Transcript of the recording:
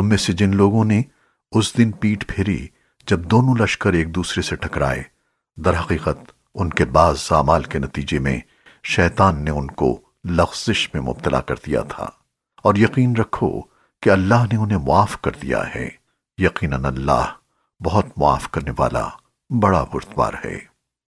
تم میں سے جن لوگوں نے اس دن پیٹ پھیری جب دونوں لشکر ایک دوسرے سے ٹکرائے درحقیقت ان کے بعض اعمال کے نتیجے میں شیطان نے ان کو لغزش میں مبتلا کر دیا تھا۔ اور یقین رکھو کہ اللہ نے انہیں معاف کر دیا ہے۔ یقیناً اللہ بہت معاف کرنے والا بڑا بردبار ہے۔